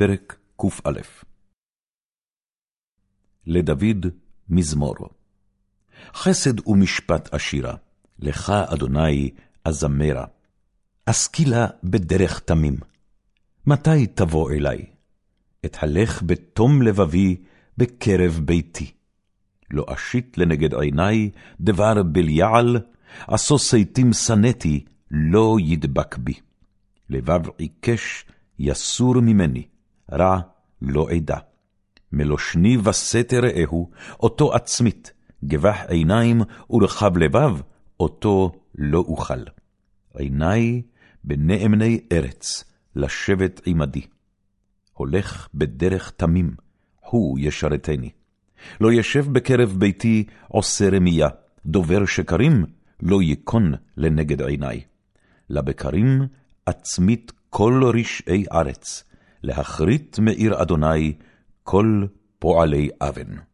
פרק קא לדוד מזמור חסד ומשפט עשירה, לך, אדוני, אזמרה. אשכילה בדרך תמים. מתי תבוא אלי? אתהלך בתום לבבי בקרב ביתי. לא אשית לנגד עיני דבר בליעל, עשו שתים שנאתי, לא ידבק בי. לבב עיקש יסור ממני, רע לא אדע. מלושני וסתר רעהו, אותו עצמית, גבח עיניים ורחב לבב, אותו לא אוכל. עיני בנאמני ארץ, לשבת עמדי. הולך בדרך תמים, הוא ישרתני. לא ישב בקרב ביתי עושה רמייה, דובר שקרים, לא ייכון לנגד עיני. לבקרים עצמית כל רשעי ארץ, להכרית מעיר אדוני כל פועלי אבן.